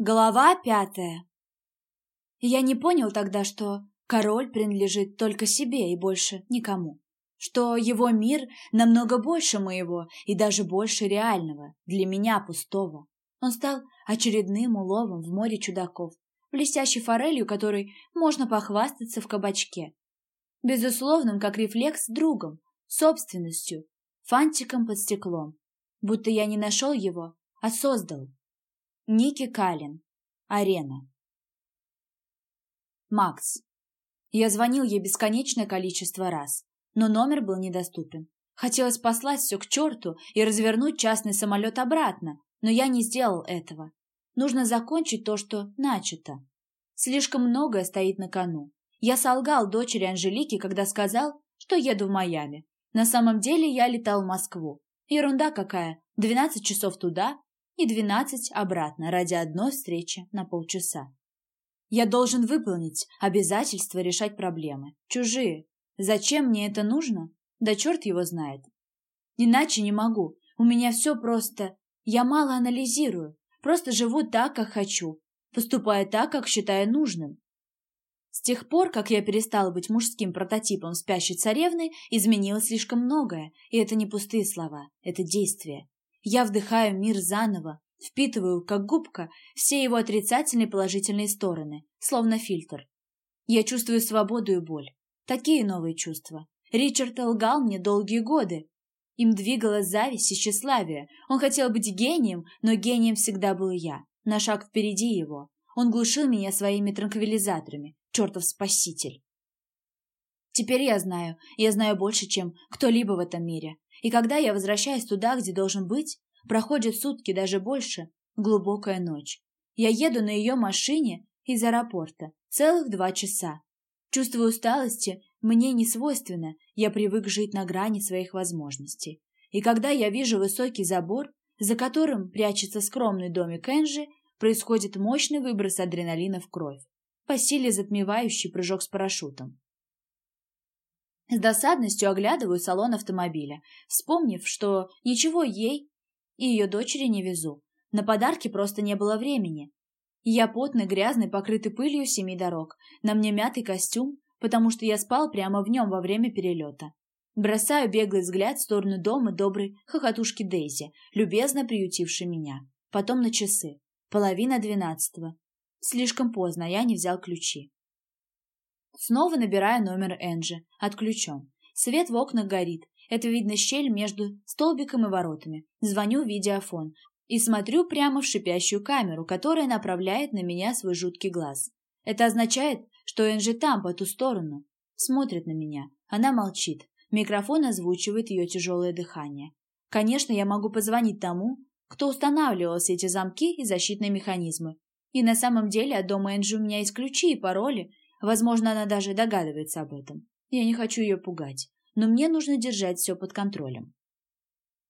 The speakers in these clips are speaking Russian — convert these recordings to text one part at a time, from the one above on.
Глава пятая. Я не понял тогда, что король принадлежит только себе и больше никому. Что его мир намного больше моего и даже больше реального, для меня пустого. Он стал очередным уловом в море чудаков, блестящей форелью, которой можно похвастаться в кабачке. Безусловным, как рефлекс, другом, собственностью, фантиком под стеклом. Будто я не нашел его, а создал. Ники Калин. Арена. Макс. Я звонил ей бесконечное количество раз, но номер был недоступен. Хотелось послать все к черту и развернуть частный самолет обратно, но я не сделал этого. Нужно закончить то, что начато. Слишком многое стоит на кону. Я солгал дочери Анжелики, когда сказал, что еду в Майами. На самом деле я летал в Москву. Ерунда какая. 12 часов туда, и двенадцать обратно ради одной встречи на полчаса. Я должен выполнить обязательство решать проблемы. Чужие. Зачем мне это нужно? Да черт его знает. Иначе не могу. У меня все просто... Я мало анализирую. Просто живу так, как хочу. Поступаю так, как считаю нужным. С тех пор, как я перестал быть мужским прототипом спящей царевны, изменилось слишком многое. И это не пустые слова. Это действия. Я вдыхаю мир заново, впитываю, как губка, все его отрицательные и положительные стороны, словно фильтр. Я чувствую свободу и боль. Такие новые чувства. Ричард лгал мне долгие годы. Им двигала зависть и тщеславие. Он хотел быть гением, но гением всегда был я, на шаг впереди его. Он глушил меня своими транквилизаторами, чертов спаситель. Теперь я знаю, я знаю больше, чем кто-либо в этом мире. И когда я возвращаюсь туда, где должен быть, проходят сутки, даже больше, глубокая ночь. Я еду на ее машине из аэропорта целых два часа. Чувство усталости мне не свойственно, я привык жить на грани своих возможностей. И когда я вижу высокий забор, за которым прячется скромный домик Энжи, происходит мощный выброс адреналина в кровь, по силе затмевающий прыжок с парашютом. С досадностью оглядываю салон автомобиля, вспомнив, что ничего ей и ее дочери не везу. На подарки просто не было времени. Я потный, грязный, покрытый пылью семи дорог. На мне мятый костюм, потому что я спал прямо в нем во время перелета. Бросаю беглый взгляд в сторону дома доброй хохотушки Дейзи, любезно приютившей меня. Потом на часы. Половина двенадцатого. Слишком поздно, я не взял ключи. Снова набираю номер Энджи. Отключен. Свет в окнах горит. Это видно щель между столбиком и воротами. Звоню в видеофон и смотрю прямо в шипящую камеру, которая направляет на меня свой жуткий глаз. Это означает, что Энджи там, по ту сторону. Смотрит на меня. Она молчит. Микрофон озвучивает ее тяжелое дыхание. Конечно, я могу позвонить тому, кто устанавливал все эти замки и защитные механизмы. И на самом деле от дома Энджи у меня есть ключи и пароли, Возможно, она даже догадывается об этом. Я не хочу ее пугать, но мне нужно держать все под контролем.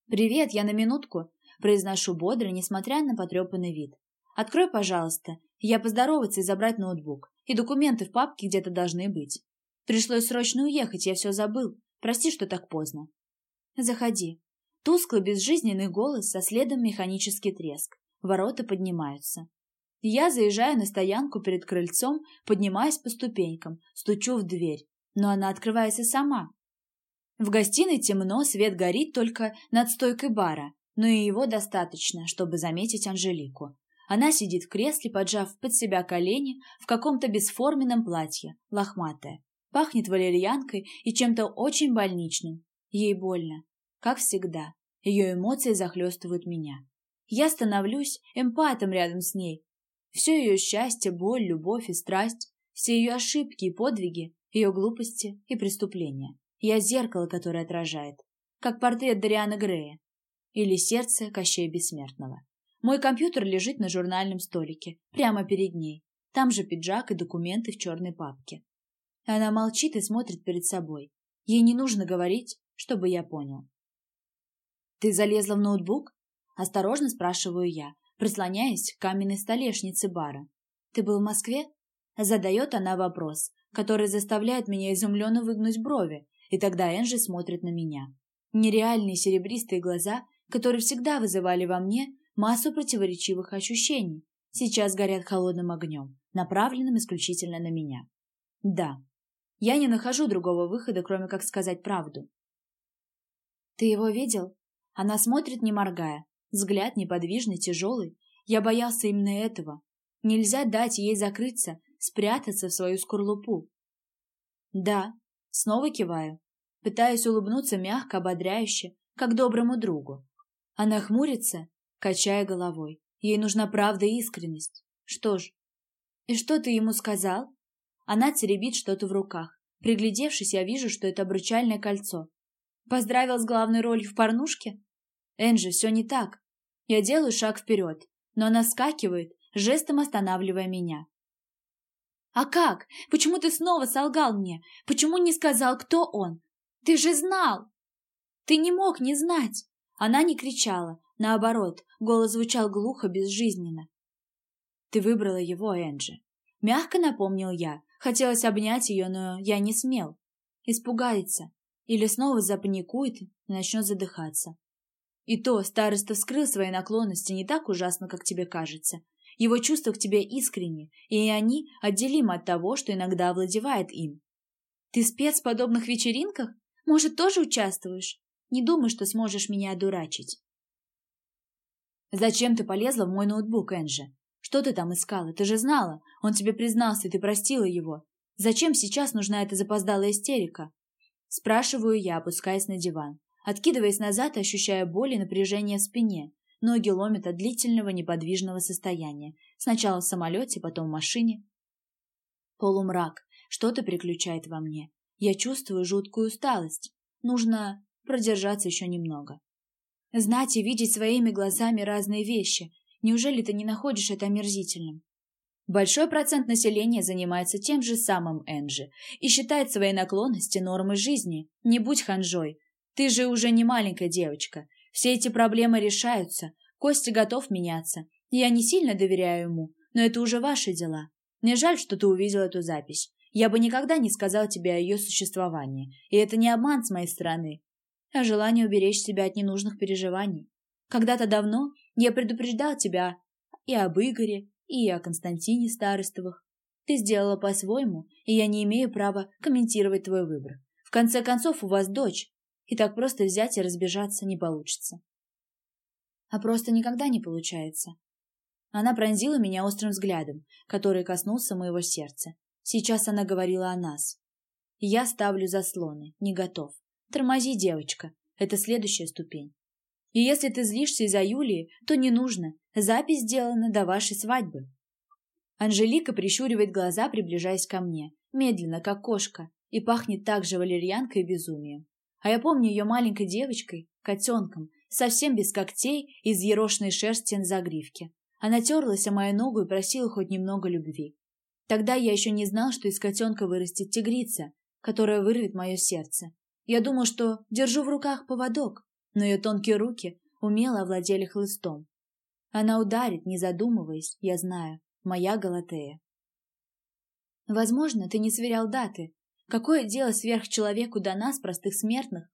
«Привет, я на минутку», – произношу бодро, несмотря на потрепанный вид. «Открой, пожалуйста. Я поздороваться и забрать ноутбук. И документы в папке где-то должны быть. Пришлось срочно уехать, я все забыл. Прости, что так поздно». «Заходи». Тусклый, безжизненный голос, со следом механический треск. Ворота поднимаются. Я заезжаю на стоянку перед крыльцом, поднимаюсь по ступенькам, стучу в дверь, но она открывается сама. В гостиной темно, свет горит только над стойкой бара, но и его достаточно, чтобы заметить Анжелику. Она сидит в кресле, поджав под себя колени, в каком-то бесформенном платье, лохматая. Пахнет валерьянкой и чем-то очень больничным. Ей больно. Как всегда. Ее эмоции захлестывают меня. Я становлюсь эмпатом рядом с ней, все ее счастье, боль, любовь и страсть, все ее ошибки и подвиги, ее глупости и преступления. Я зеркало, которое отражает, как портрет Дариана Грея или сердце Кощея Бессмертного. Мой компьютер лежит на журнальном столике, прямо перед ней. Там же пиджак и документы в черной папке. Она молчит и смотрит перед собой. Ей не нужно говорить, чтобы я понял. «Ты залезла в ноутбук?» Осторожно спрашиваю я, прислоняясь к каменной столешнице бара. «Ты был в Москве?» Задает она вопрос, который заставляет меня изумленно выгнуть брови, и тогда Энжи смотрит на меня. Нереальные серебристые глаза, которые всегда вызывали во мне массу противоречивых ощущений. сейчас горят холодным огнем, направленным исключительно на меня. Да, я не нахожу другого выхода, кроме как сказать правду. «Ты его видел?» Она смотрит, не моргая. Взгляд неподвижный, тяжелый. Я боялся именно этого. Нельзя дать ей закрыться, спрятаться в свою скорлупу. «Да», снова киваю, пытаясь улыбнуться мягко, ободряюще, как доброму другу. Она хмурится, качая головой. Ей нужна правда и искренность. Что ж, и что ты ему сказал? Она теребит что-то в руках. Приглядевшись, я вижу, что это обручальное кольцо. Поздравил с главной ролью в порнушке? Энджи, все не так. Я делаю шаг вперед, но она скакивает, жестом останавливая меня. «А как? Почему ты снова солгал мне? Почему не сказал, кто он? Ты же знал!» «Ты не мог не знать!» Она не кричала, наоборот, голос звучал глухо, безжизненно. «Ты выбрала его, Энджи. Мягко напомнил я. Хотелось обнять ее, но я не смел. Испугается. Или снова запаникует и начнет задыхаться. И то староста вскрыл свои наклонности не так ужасно, как тебе кажется. Его чувства к тебе искренни, и они отделимы от того, что иногда овладевает им. Ты спец в подобных вечеринках? Может, тоже участвуешь? Не думай, что сможешь меня одурачить. Зачем ты полезла в мой ноутбук, Энджи? Что ты там искала? Ты же знала. Он тебе признался, и ты простила его. Зачем сейчас нужна эта запоздалая истерика? Спрашиваю я, опускаясь на диван. Откидываясь назад, ощущая боль и напряжение в спине. Ноги ломят от длительного неподвижного состояния. Сначала в самолете, потом в машине. Полумрак. Что-то приключает во мне. Я чувствую жуткую усталость. Нужно продержаться еще немного. Знать и видеть своими глазами разные вещи, Неужели ты не находишь это омерзительным? Большой процент населения занимается тем же самым Энджи и считает свои наклонности нормой жизни. Не будь ханжой. Ты же уже не маленькая девочка. Все эти проблемы решаются. Костя готов меняться. Я не сильно доверяю ему, но это уже ваши дела. Мне жаль, что ты увидел эту запись. Я бы никогда не сказал тебе о ее существовании. И это не обман с моей стороны, а желание уберечь себя от ненужных переживаний. Когда-то давно я предупреждал тебя и об Игоре, и о Константине Старостовых. Ты сделала по-своему, и я не имею права комментировать твой выбор. В конце концов, у вас дочь, и так просто взять и разбежаться не получится. А просто никогда не получается. Она пронзила меня острым взглядом, который коснулся моего сердца. Сейчас она говорила о нас. Я ставлю заслоны, не готов. Тормози, девочка, это следующая ступень. И если ты злишься из-за Юлии, то не нужно. Запись сделана до вашей свадьбы. Анжелика прищуривает глаза, приближаясь ко мне, медленно, как кошка, и пахнет так же валерьянкой и безумием. А я помню ее маленькой девочкой, котенком, совсем без когтей и взъерошенной шерсти на загривке. Она терлась о мою ногу и просила хоть немного любви. Тогда я еще не знал, что из котенка вырастет тигрица, которая вырвет мое сердце. Я думал, что держу в руках поводок, но ее тонкие руки умело овладели хлыстом. Она ударит, не задумываясь, я знаю, моя Галатея. Возможно, ты не сверял даты. Какое дело сверхчеловеку до нас, простых смертных?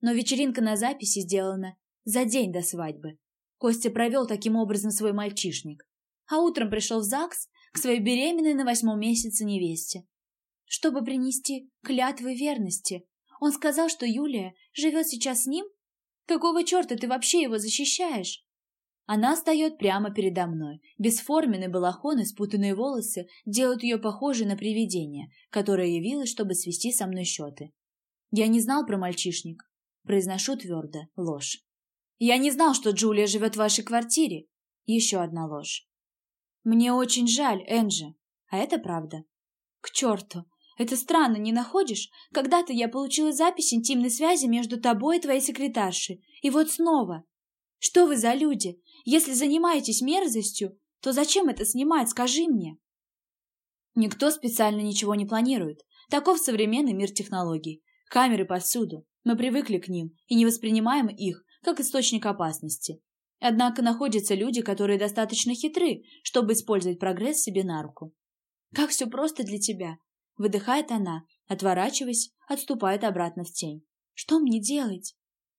Но вечеринка на записи сделана за день до свадьбы. Костя провел таким образом свой мальчишник. А утром пришел в ЗАГС к своей беременной на восьмом месяце невесте. Чтобы принести клятвы верности, он сказал, что Юлия живет сейчас с ним Какого черта ты вообще его защищаешь? Она встает прямо передо мной. Бесформенный балахон и спутанные волосы делают ее похожей на привидение, которое явилось, чтобы свести со мной счеты. Я не знал про мальчишник. Произношу твердо. Ложь. Я не знал, что Джулия живет в вашей квартире. Еще одна ложь. Мне очень жаль, Энджи. А это правда. К черту. Это странно, не находишь? Когда-то я получила запись интимной связи между тобой и твоей секретаршей. И вот снова. Что вы за люди? Если занимаетесь мерзостью, то зачем это снимать, скажи мне? Никто специально ничего не планирует. Таков современный мир технологий. Камеры повсюду. Мы привыкли к ним и не воспринимаем их как источник опасности. Однако находятся люди, которые достаточно хитры, чтобы использовать прогресс себе на руку. Как все просто для тебя. Выдыхает она, отворачиваясь, отступает обратно в тень. Что мне делать?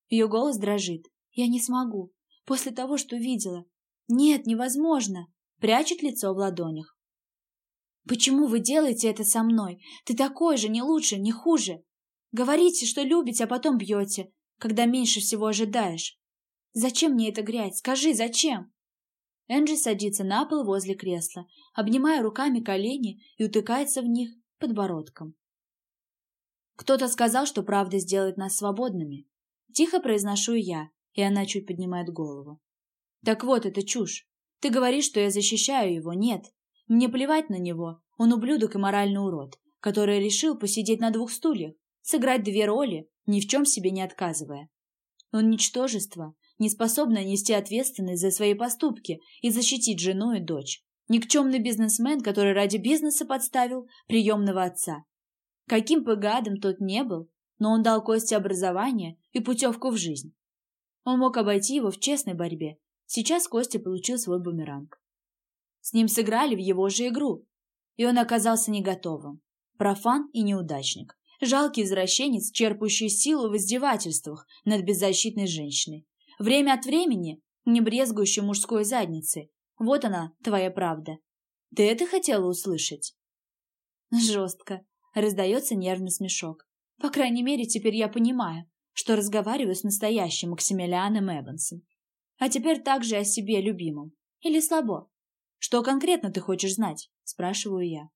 Ее голос дрожит. Я не смогу. После того, что видела. Нет, невозможно. прячет лицо в ладонях. «Почему вы делаете это со мной? Ты такой же, не лучше, не хуже. Говорите, что любите, а потом бьете, когда меньше всего ожидаешь. Зачем мне эта грязь? Скажи, зачем?» Энджи садится на пол возле кресла, обнимая руками колени и утыкается в них подбородком. Кто-то сказал, что правда сделает нас свободными. Тихо произношу я, и она чуть поднимает голову. Так вот, это чушь. Ты говоришь, что я защищаю его. Нет. Мне плевать на него. Он ублюдок и моральный урод, который решил посидеть на двух стульях, сыграть две роли, ни в чем себе не отказывая. Он ничтожество, не способное нести ответственность за свои поступки и защитить жену и дочь. Никчемный бизнесмен, который ради бизнеса подставил приемного отца. Каким бы гадом тот не был, но он дал Косте образование и путевку в жизнь. Он мог обойти его в честной борьбе. Сейчас Костя получил свой бумеранг. С ним сыграли в его же игру, и он оказался не готовым. Профан и неудачник. Жалкий извращенец, черпающий силу в издевательствах над беззащитной женщиной. Время от времени не брезгующий мужской задницей. Вот она, твоя правда. Ты это хотела услышать? Жестко. Раздается нервный смешок. По крайней мере, теперь я понимаю, что разговариваю с настоящим Максимилианом Эвансом. А теперь также о себе любимом. Или слабо? Что конкретно ты хочешь знать? Спрашиваю я.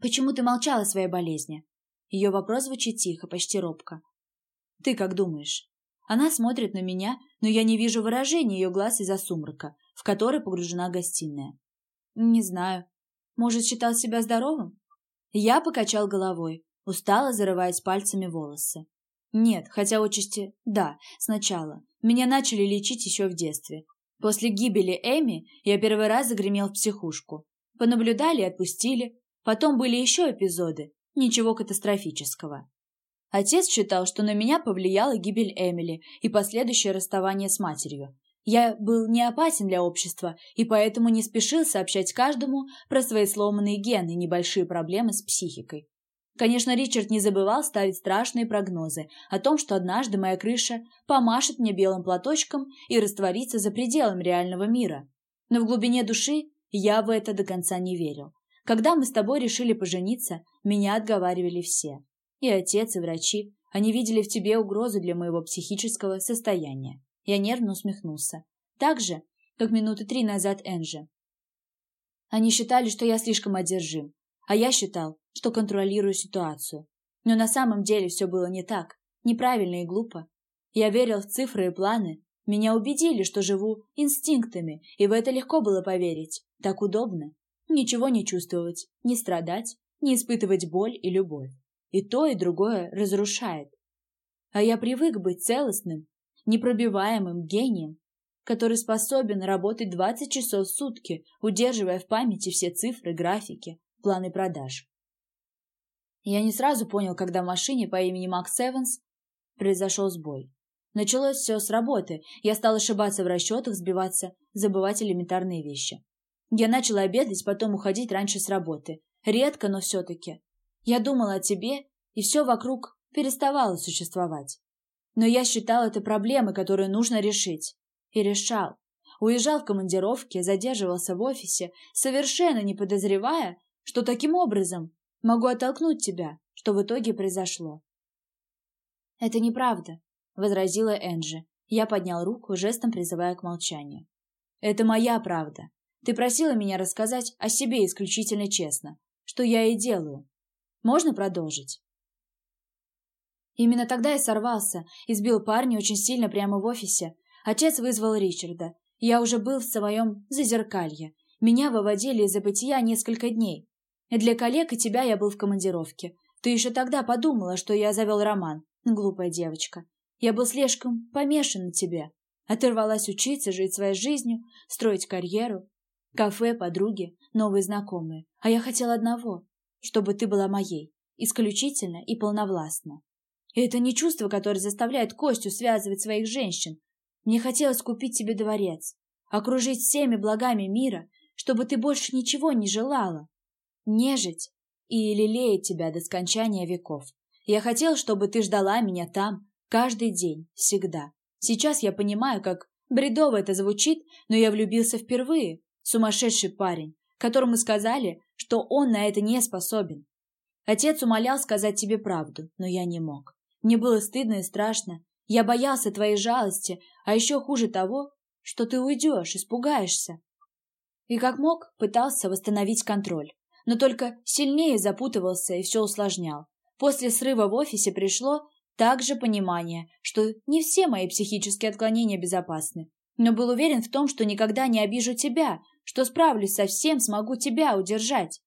Почему ты молчала о своей болезни? Ее вопрос звучит тихо, почти робко. Ты как думаешь? Она смотрит на меня, но я не вижу выражения ее глаз из-за сумрака, в который погружена гостиная. Не знаю. Может, считал себя здоровым? Я покачал головой, устало зарываясь пальцами волосы. Нет, хотя отчасти да, сначала. Меня начали лечить еще в детстве. После гибели Эми я первый раз загремел в психушку. Понаблюдали и отпустили. Потом были еще эпизоды. Ничего катастрофического. Отец считал, что на меня повлияла гибель Эмили и последующее расставание с матерью. Я был не опасен для общества и поэтому не спешил сообщать каждому про свои сломанные гены и небольшие проблемы с психикой. Конечно, Ричард не забывал ставить страшные прогнозы о том, что однажды моя крыша помашет мне белым платочком и растворится за пределами реального мира. Но в глубине души я в это до конца не верил. Когда мы с тобой решили пожениться, меня отговаривали все. И отец, и врачи. Они видели в тебе угрозу для моего психического состояния. Я нервно усмехнулся. Так же, как минуты три назад Энджи. Они считали, что я слишком одержим, а я считал, что контролирую ситуацию. Но на самом деле все было не так, неправильно и глупо. Я верил в цифры и планы. Меня убедили, что живу инстинктами, и в это легко было поверить. Так удобно. Ничего не чувствовать, не страдать, не испытывать боль и любовь. И то, и другое разрушает. А я привык быть целостным, непробиваемым гением, который способен работать 20 часов в сутки, удерживая в памяти все цифры, графики, планы продаж. Я не сразу понял, когда в машине по имени Макс Эванс произошел сбой. Началось все с работы. Я стал ошибаться в расчетах, сбиваться, забывать элементарные вещи. Я начал обедать, потом уходить раньше с работы. Редко, но все-таки. Я думал о тебе, и все вокруг переставало существовать. Но я считал это проблемой, которую нужно решить. И решал. Уезжал в командировки, задерживался в офисе, совершенно не подозревая, что таким образом могу оттолкнуть тебя, что в итоге произошло. «Это неправда», — возразила Энджи. Я поднял руку, жестом призывая к молчанию. «Это моя правда. Ты просила меня рассказать о себе исключительно честно, что я и делаю. Можно продолжить?» Именно тогда я сорвался, избил парня очень сильно прямо в офисе. Отец вызвал Ричарда. Я уже был в своем зазеркалье. Меня выводили из забытия несколько дней. Для коллег и тебя я был в командировке. Ты еще тогда подумала, что я завел роман. Глупая девочка. Я был слишком помешан на тебе. Оторвалась учиться, жить своей жизнью, строить карьеру. Кафе, подруги, новые знакомые. А я хотел одного чтобы ты была моей, исключительно и полновластно. И это не чувство, которое заставляет Костю связывать своих женщин. Мне хотелось купить тебе дворец, окружить всеми благами мира, чтобы ты больше ничего не желала. Нежить и лелеять тебя до скончания веков. Я хотел, чтобы ты ждала меня там, каждый день, всегда. Сейчас я понимаю, как бредово это звучит, но я влюбился впервые, Сумасшедший парень, которому сказали, что он на это не способен. Отец умолял сказать тебе правду, но я не мог. Мне было стыдно и страшно. Я боялся твоей жалости, а еще хуже того, что ты уйдешь, испугаешься. И как мог, пытался восстановить контроль, но только сильнее запутывался и все усложнял. После срыва в офисе пришло также понимание, что не все мои психические отклонения безопасны, но был уверен в том, что никогда не обижу тебя, что справлюсь со всем, смогу тебя удержать.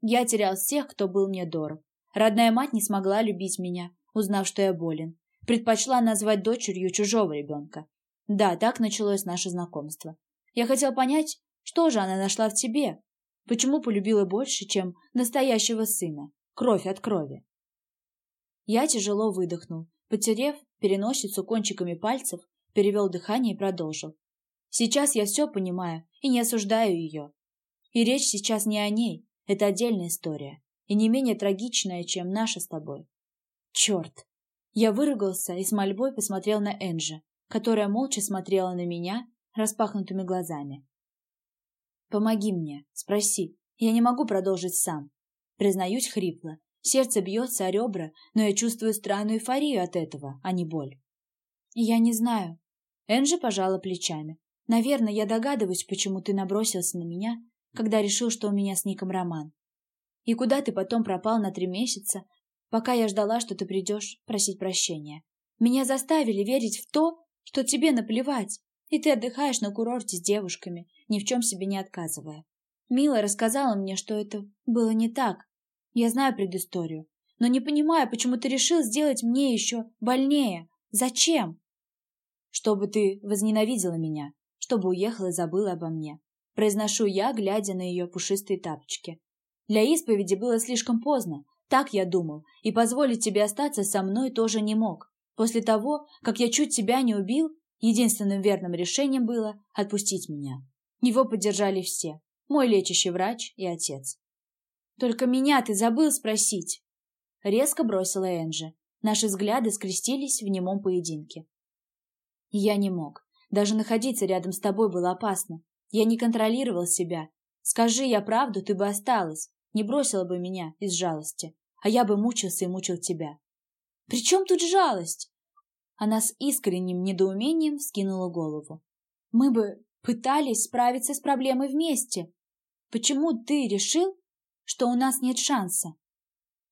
Я терял всех, кто был мне дорог. Родная мать не смогла любить меня, узнав, что я болен. Предпочла назвать дочерью чужого ребенка. Да, так началось наше знакомство. Я хотел понять, что же она нашла в тебе, почему полюбила больше, чем настоящего сына, кровь от крови. Я тяжело выдохнул, потерев переносицу кончиками пальцев, перевел дыхание и продолжил. Сейчас я все понимаю и не осуждаю ее. И речь сейчас не о ней, это отдельная история, и не менее трагичная, чем наша с тобой. Черт! Я выругался и с мольбой посмотрел на Энджи, которая молча смотрела на меня распахнутыми глазами. «Помоги мне, спроси. Я не могу продолжить сам». Признаюсь хрипло, Сердце бьется о ребра, но я чувствую странную эйфорию от этого, а не боль. Я не знаю. Энджи пожала плечами. Наверное, я догадываюсь, почему ты набросился на меня, когда решил, что у меня с Ником роман. И куда ты потом пропал на три месяца, пока я ждала, что ты придешь просить прощения. Меня заставили верить в то, что тебе наплевать, и ты отдыхаешь на курорте с девушками, ни в чем себе не отказывая. Мила рассказала мне, что это было не так, я знаю предысторию, но не понимаю, почему ты решил сделать мне еще больнее. Зачем? Чтобы ты возненавидела меня, чтобы уехала и забыла обо мне. Произношу я, глядя на ее пушистые тапочки. Для исповеди было слишком поздно, так я думал, и позволить тебе остаться со мной тоже не мог. После того, как я чуть тебя не убил, единственным верным решением было отпустить меня. Его поддержали все, мой лечащий врач и отец. Только меня ты забыл спросить. Резко бросила Энджи. Наши взгляды скрестились в немом поединке. Я не мог. Даже находиться рядом с тобой было опасно. Я не контролировал себя. Скажи я правду, ты бы осталась. Не бросила бы меня из жалости. А я бы мучился и мучил тебя. При чем тут жалость? Она с искренним недоумением скинула голову. Мы бы пытались справиться с проблемой вместе. Почему ты решил, что у нас нет шанса.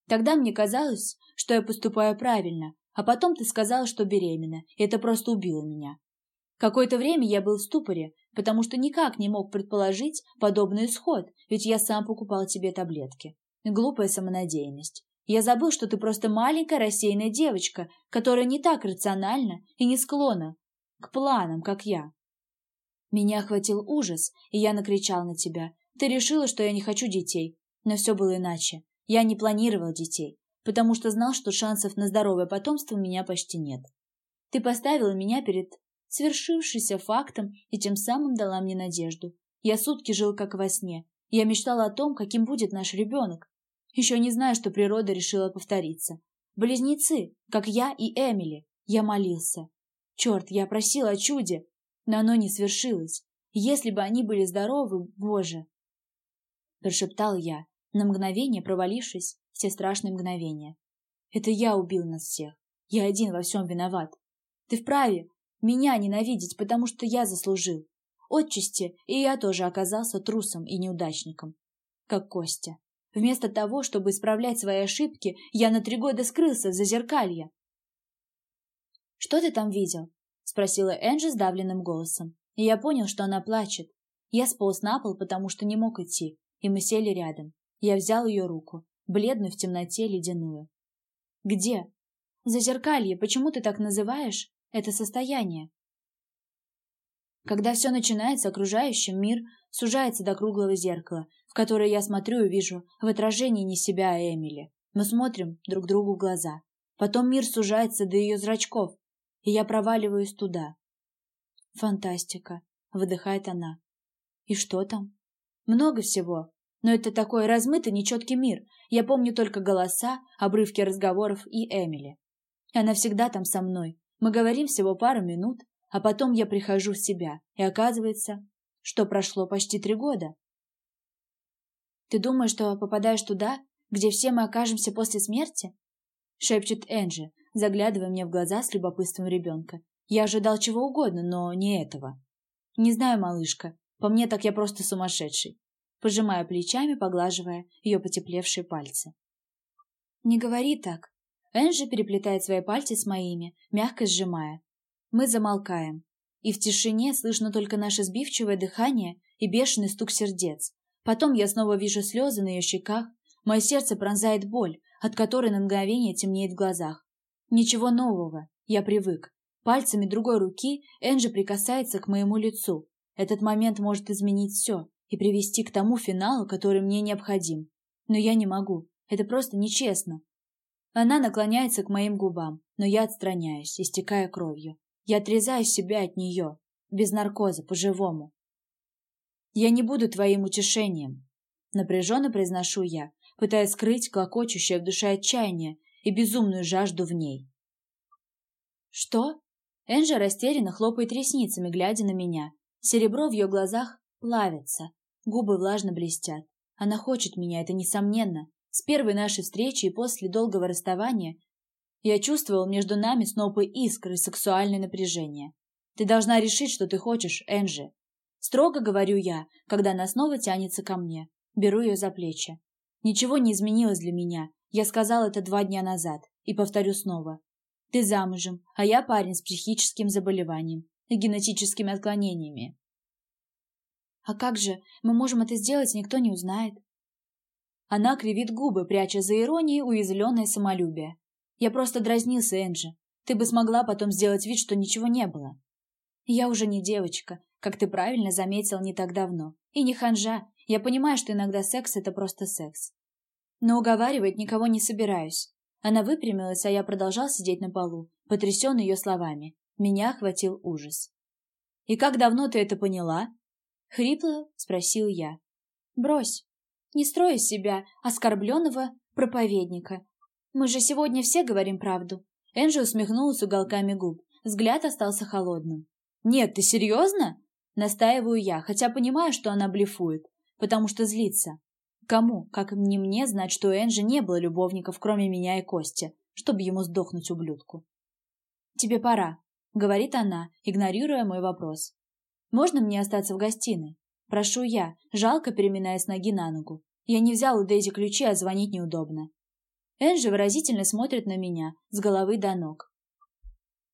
Тогда мне казалось, что я поступаю правильно, а потом ты сказала, что беременна, и это просто убило меня. Какое-то время я был в ступоре, потому что никак не мог предположить подобный исход, ведь я сам покупал тебе таблетки. Глупая самонадеянность. Я забыл, что ты просто маленькая рассеянная девочка, которая не так рациональна и не склонна к планам, как я. Меня охватил ужас, и я накричал на тебя. Ты решила, что я не хочу детей, но все было иначе. Я не планировал детей, потому что знал, что шансов на здоровое потомство у меня почти нет. Ты поставила меня перед свершившимся фактом и тем самым дала мне надежду. Я сутки жил как во сне. Я мечтала о том, каким будет наш ребенок. Еще не знаю, что природа решила повториться. Близнецы, как я и Эмили. Я молился. Черт, я просил о чуде, но оно не свершилось. Если бы они были здоровы, Боже! Прошептал я, на мгновение провалившись в те страшные мгновения. Это я убил нас всех. Я один во всем виноват. Ты вправе меня ненавидеть, потому что я заслужил. Отчасти и я тоже оказался трусом и неудачником. Как Костя. Вместо того, чтобы исправлять свои ошибки, я на три года скрылся в зазеркалье. «Что ты там видел?» — спросила Энджи сдавленным голосом. И я понял, что она плачет. Я сполз на пол, потому что не мог идти, и мы сели рядом. Я взял ее руку, бледную в темноте ледяную. «Где?» «Зазеркалье, почему ты так называешь это состояние?» Когда все начинается, окружающий мир сужается до круглого зеркала, в которое я смотрю и вижу в отражении не себя, а Эмили. Мы смотрим друг другу в глаза. Потом мир сужается до ее зрачков, и я проваливаюсь туда. «Фантастика!» — выдыхает она. «И что там?» Много всего. Но это такой размытый, нечеткий мир. Я помню только голоса, обрывки разговоров и Эмили. Она всегда там со мной. Мы говорим всего пару минут, а потом я прихожу в себя. И оказывается, что прошло почти три года. «Ты думаешь, что попадаешь туда, где все мы окажемся после смерти?» — шепчет Энджи, заглядывая мне в глаза с любопытством ребенка. Я ожидал чего угодно, но не этого. «Не знаю, малышка. По мне так я просто сумасшедший». Пожимая плечами, поглаживая ее потеплевшие пальцы. «Не говори так». Энджи переплетает свои пальцы с моими, мягко сжимая. Мы замолкаем, и в тишине слышно только наше сбивчивое дыхание и бешеный стук сердец. Потом я снова вижу слезы на ее щеках, мое сердце пронзает боль, от которой на мгновение темнеет в глазах. Ничего нового, я привык. Пальцами другой руки Энджи прикасается к моему лицу. Этот момент может изменить все и привести к тому финалу, который мне необходим. Но я не могу. Это просто нечестно. Она наклоняется к моим губам, но я отстраняюсь, истекая кровью. Я отрезаю себя от нее, без наркоза, по-живому. «Я не буду твоим утешением», — напряженно произношу я, пытаясь скрыть клокочущее в душе отчаяние и безумную жажду в ней. «Что?» Энжи растерянно хлопает ресницами, глядя на меня. Серебро в ее глазах плавится, губы влажно блестят. Она хочет меня, это несомненно. С первой нашей встречи и после долгого расставания я чувствовал между нами снопы искр и сексуальное напряжение. Ты должна решить, что ты хочешь, Энджи. Строго говорю я, когда она снова тянется ко мне. Беру ее за плечи. Ничего не изменилось для меня. Я сказал это два дня назад. И повторю снова. Ты замужем, а я парень с психическим заболеванием и генетическими отклонениями. А как же, мы можем это сделать, никто не узнает. Она кривит губы, пряча за иронией уязвленное самолюбие. Я просто дразнился, Энджи. Ты бы смогла потом сделать вид, что ничего не было. Я уже не девочка, как ты правильно заметил не так давно. И не ханжа. Я понимаю, что иногда секс — это просто секс. Но уговаривать никого не собираюсь. Она выпрямилась, а я продолжал сидеть на полу, потрясенный ее словами. Меня охватил ужас. «И как давно ты это поняла?» Хрипло спросил я. «Брось. Не строй из себя оскорбленного проповедника, мы же сегодня все говорим правду. Энджи усмехнулась уголками губ. Взгляд остался холодным. «Нет, ты серьезно?» Настаиваю я, хотя понимаю, что она блефует, потому что злится. Кому, как не мне, знать, что у Энджи не было любовников, кроме меня и Кости, чтобы ему сдохнуть ублюдку. «Тебе пора», — говорит она, игнорируя мой вопрос. «Можно мне остаться в гостиной?» Прошу я, жалко переминая с ноги на ногу. Я не взял у Дейзи ключи, а звонить неудобно. Энджи выразительно смотрит на меня с головы до ног.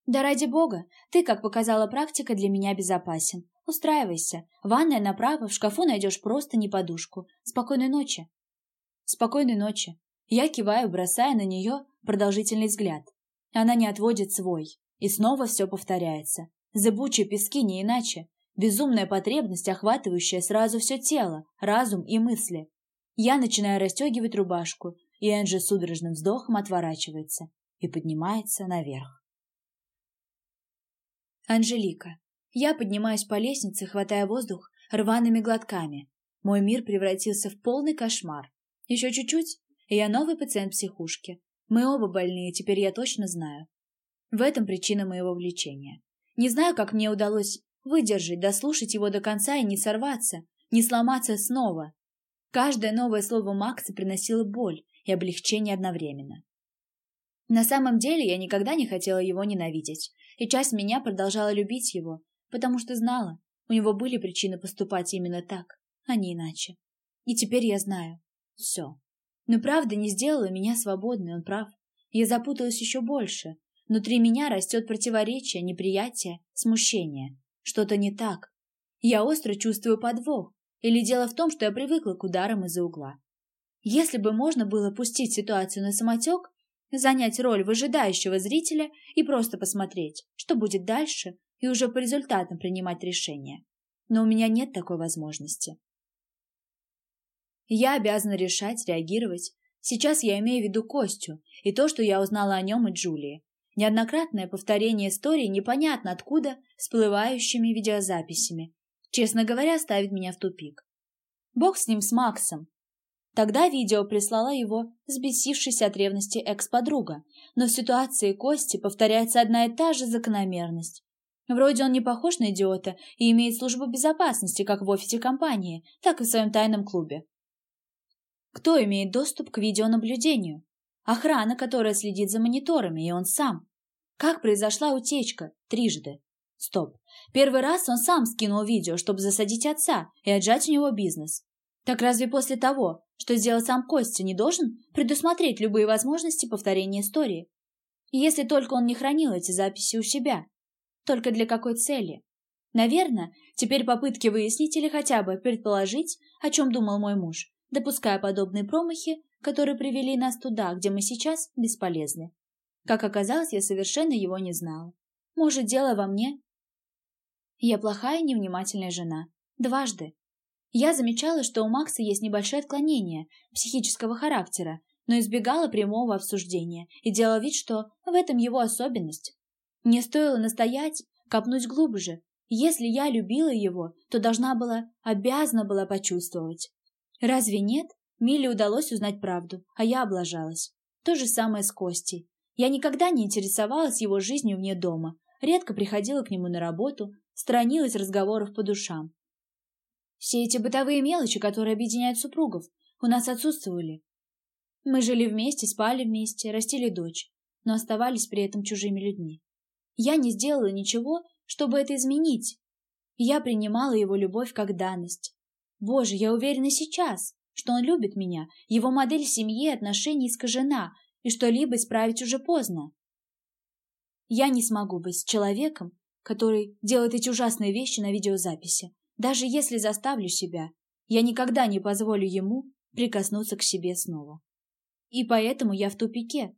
«Да ради бога, ты, как показала практика, для меня безопасен. Устраивайся. Ванная направо, в шкафу найдешь просто не подушку. Спокойной ночи». «Спокойной ночи». Я киваю, бросая на нее продолжительный взгляд. Она не отводит свой. И снова все повторяется. Зыбучие пески не иначе. Безумная потребность, охватывающая сразу все тело, разум и мысли. Я начинаю расстегивать рубашку, и Энджи судорожным вздохом отворачивается и поднимается наверх. Анжелика. Я поднимаюсь по лестнице, хватая воздух рваными глотками. Мой мир превратился в полный кошмар. Еще чуть-чуть, и я новый пациент психушки. Мы оба больные, теперь я точно знаю. В этом причина моего влечения. Не знаю, как мне удалось выдержать, дослушать его до конца и не сорваться, не сломаться снова. Каждое новое слово Макса приносило боль, и облегчение одновременно. На самом деле я никогда не хотела его ненавидеть, и часть меня продолжала любить его, потому что знала, у него были причины поступать именно так, а не иначе. И теперь я знаю. Все. Но правда не сделала меня свободной, он прав. Я запуталась еще больше. Внутри меня растет противоречие, неприятие, смущение. Что-то не так. Я остро чувствую подвох. Или дело в том, что я привыкла к ударам из-за угла. Если бы можно было пустить ситуацию на самотек, занять роль выжидающего зрителя и просто посмотреть, что будет дальше, и уже по результатам принимать решение. Но у меня нет такой возможности. Я обязана решать, реагировать. Сейчас я имею в виду Костю и то, что я узнала о нем и Джулии. Неоднократное повторение истории непонятно откуда, всплывающими видеозаписями. Честно говоря, ставит меня в тупик. Бог с ним, с Максом. Тогда видео прислала его взбесившись от ревности экс-подруга, но в ситуации Кости повторяется одна и та же закономерность. Вроде он не похож на идиота и имеет службу безопасности как в офисе компании, так и в своем тайном клубе. Кто имеет доступ к видеонаблюдению? Охрана, которая следит за мониторами, и он сам. Как произошла утечка? Трижды. Стоп. Первый раз он сам скинул видео, чтобы засадить отца и отжать у него бизнес. Так разве после того, что сделал сам Костя, не должен предусмотреть любые возможности повторения истории? Если только он не хранил эти записи у себя. Только для какой цели? Наверное, теперь попытки выяснить или хотя бы предположить, о чем думал мой муж, допуская подобные промахи, которые привели нас туда, где мы сейчас, бесполезны. Как оказалось, я совершенно его не знала. Может, дело во мне? Я плохая невнимательная жена. Дважды. Я замечала, что у Макса есть небольшое отклонение психического характера, но избегала прямого обсуждения и делала вид, что в этом его особенность. Мне стоило настоять, копнуть глубже. Если я любила его, то должна была, обязана была почувствовать. Разве нет? Миле удалось узнать правду, а я облажалась. То же самое с Костей. Я никогда не интересовалась его жизнью вне дома, редко приходила к нему на работу, сторонилась разговоров по душам. Все эти бытовые мелочи, которые объединяют супругов, у нас отсутствовали. Мы жили вместе, спали вместе, растили дочь, но оставались при этом чужими людьми. Я не сделала ничего, чтобы это изменить. Я принимала его любовь как данность. Боже, я уверена сейчас, что он любит меня, его модель семьи и отношений искажена, и что-либо исправить уже поздно. Я не смогу быть с человеком, который делает эти ужасные вещи на видеозаписи. Даже если заставлю себя, я никогда не позволю ему прикоснуться к себе снова. И поэтому я в тупике.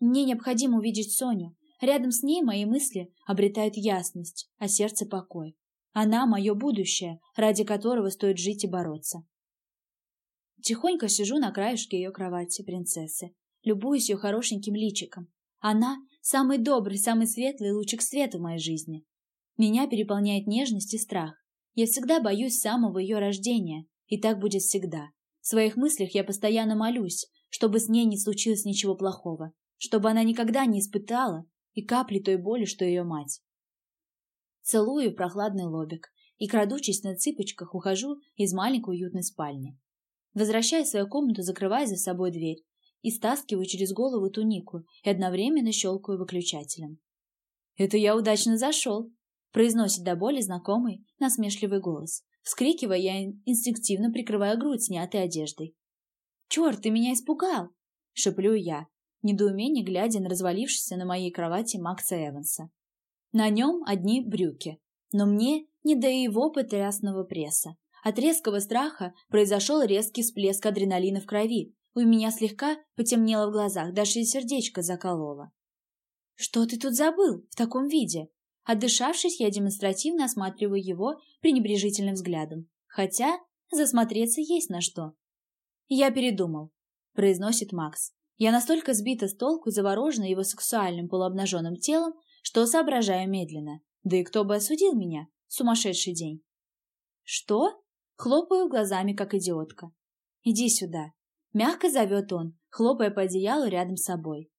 Мне необходимо увидеть Соню, Рядом с ней мои мысли обретают ясность, а сердце покой. Она — мое будущее, ради которого стоит жить и бороться. Тихонько сижу на краешке ее кровати принцессы, любуюсь ее хорошеньким личиком. Она — самый добрый, самый светлый лучик света в моей жизни. Меня переполняет нежность и страх. Я всегда боюсь самого ее рождения, и так будет всегда. В своих мыслях я постоянно молюсь, чтобы с ней не случилось ничего плохого, чтобы она никогда не испытала и капли той боли, что ее мать. Целую прохладный лобик и, крадучись на цыпочках, ухожу из маленькой уютной спальни. Возвращаясь в свою комнату, закрываю за собой дверь и стаскиваю через голову тунику и одновременно щелкаю выключателем. «Это я удачно зашел», — произносит до боли знакомый, насмешливый голос. Вскрикивая, я инстинктивно прикрываю грудь снятой одеждой. «Черт, ты меня испугал!» — шеплю я, недоумении глядя на развалившийся на моей кровати Макса Эванса. На нем одни брюки, но мне не до его потрясного пресса. От резкого страха произошел резкий всплеск адреналина в крови. У меня слегка потемнело в глазах, даже и сердечко закололо. «Что ты тут забыл в таком виде?» Отдышавшись, я демонстративно осматриваю его пренебрежительным взглядом. Хотя засмотреться есть на что. «Я передумал», — произносит Макс. Я настолько сбита с толку заворожена его сексуальным полуобнаженным телом, что соображаю медленно. Да и кто бы осудил меня? Сумасшедший день. Что? Хлопаю глазами, как идиотка. Иди сюда. Мягко зовет он, хлопая по одеялу рядом с собой.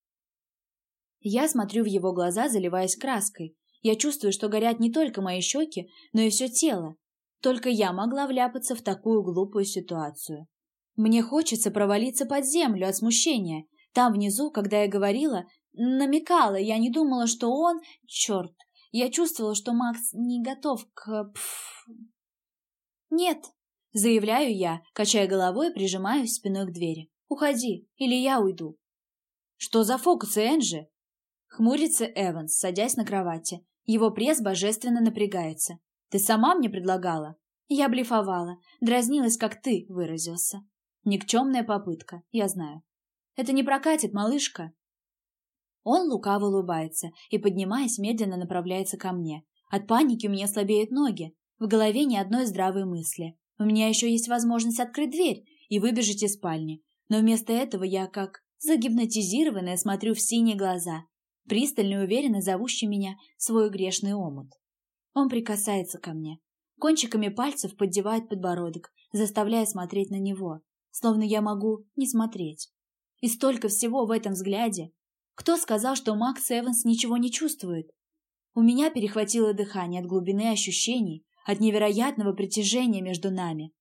Я смотрю в его глаза, заливаясь краской. Я чувствую, что горят не только мои щеки, но и все тело. Только я могла вляпаться в такую глупую ситуацию. Мне хочется провалиться под землю от смущения. Там внизу, когда я говорила, намекала, я не думала, что он... Черт, я чувствовала, что Макс не готов к... Пф... Нет, заявляю я, качая головой прижимаюсь спиной к двери. Уходи, или я уйду. Что за фокусы, Энджи? Хмурится Эванс, садясь на кровати. Его пресс божественно напрягается. Ты сама мне предлагала? Я блефовала, дразнилась, как ты выразился. Никчемная попытка, я знаю. Это не прокатит, малышка. Он лукаво улыбается и, поднимаясь, медленно направляется ко мне. От паники у меня слабеют ноги. В голове ни одной здравой мысли. У меня еще есть возможность открыть дверь и выбежать из спальни. Но вместо этого я, как загипнотизированная, смотрю в синие глаза, пристально и уверенно зовущий меня свой грешный омут. Он прикасается ко мне. Кончиками пальцев поддевает подбородок, заставляя смотреть на него словно я могу не смотреть. И столько всего в этом взгляде. Кто сказал, что Макс Эванс ничего не чувствует? У меня перехватило дыхание от глубины ощущений, от невероятного притяжения между нами.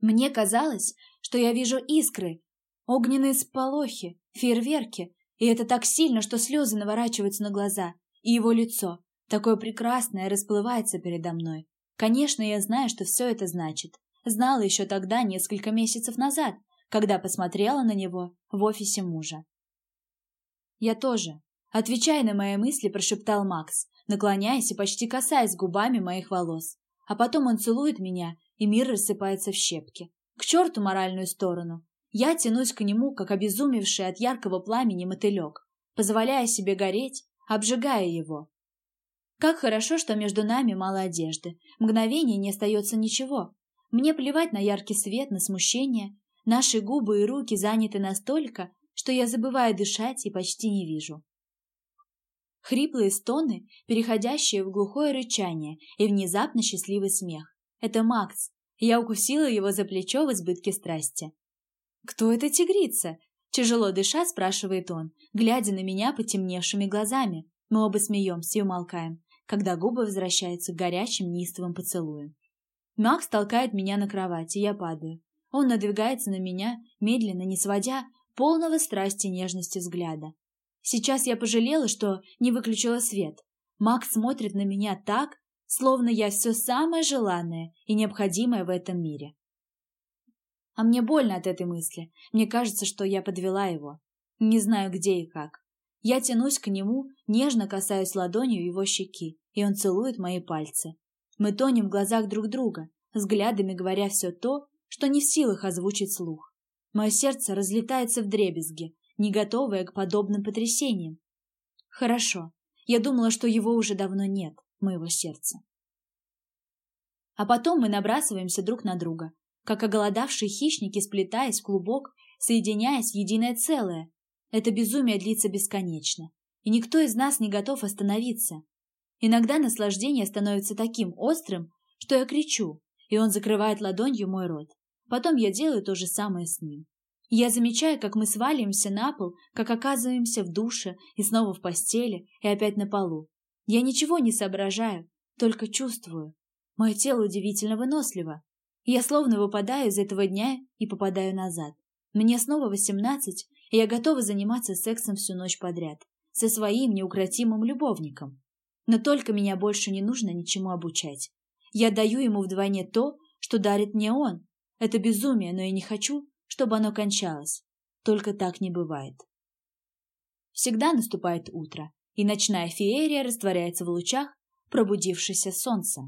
Мне казалось, что я вижу искры, огненные сполохи, фейерверки, и это так сильно, что слезы наворачиваются на глаза, и его лицо, такое прекрасное, расплывается передо мной. Конечно, я знаю, что все это значит. Знала еще тогда, несколько месяцев назад, когда посмотрела на него в офисе мужа. «Я тоже», — отвечая на мои мысли, прошептал Макс, наклоняясь и почти касаясь губами моих волос. А потом он целует меня, и мир рассыпается в щепки. К черту моральную сторону. Я тянусь к нему, как обезумевший от яркого пламени мотылек, позволяя себе гореть, обжигая его. Как хорошо, что между нами мало одежды. Мгновение не остается ничего. Мне плевать на яркий свет, на смущение. Наши губы и руки заняты настолько, что я забываю дышать и почти не вижу. Хриплые стоны, переходящие в глухое рычание и внезапно счастливый смех. Это Макс. Я укусила его за плечо в избытке страсти. «Кто эта тигрица?» Тяжело дыша, спрашивает он, глядя на меня потемневшими глазами. Мы оба смеемся и умолкаем, когда губы возвращаются к горячим неистовым поцелуям. Макс толкает меня на кровать, и я падаю. Он надвигается на меня, медленно, не сводя полного страсти и нежности взгляда. Сейчас я пожалела, что не выключила свет. Макс смотрит на меня так, словно я все самое желанное и необходимое в этом мире. А мне больно от этой мысли. Мне кажется, что я подвела его. Не знаю, где и как. Я тянусь к нему, нежно касаюсь ладонью его щеки, и он целует мои пальцы. Мы тонем в глазах друг друга, взглядами говоря все то, что не в силах озвучить слух. Мое сердце разлетается в дребезги, не готовое к подобным потрясениям. Хорошо. Я думала, что его уже давно нет, моего сердца. А потом мы набрасываемся друг на друга, как оголодавшие хищники, сплетаясь в клубок, соединяясь в единое целое. Это безумие длится бесконечно, и никто из нас не готов остановиться. Иногда наслаждение становится таким острым, что я кричу, и он закрывает ладонью мой рот. Потом я делаю то же самое с ним. Я замечаю, как мы сваливаемся на пол, как оказываемся в душе и снова в постели и опять на полу. Я ничего не соображаю, только чувствую. Мое тело удивительно выносливо. Я словно выпадаю из этого дня и попадаю назад. Мне снова восемнадцать, и я готова заниматься сексом всю ночь подряд, со своим неукротимым любовником. Но только меня больше не нужно ничему обучать. Я даю ему вдвойне то, что дарит мне он. Это безумие, но я не хочу, чтобы оно кончалось. Только так не бывает. Всегда наступает утро, и ночная феерия растворяется в лучах пробудившегося солнца.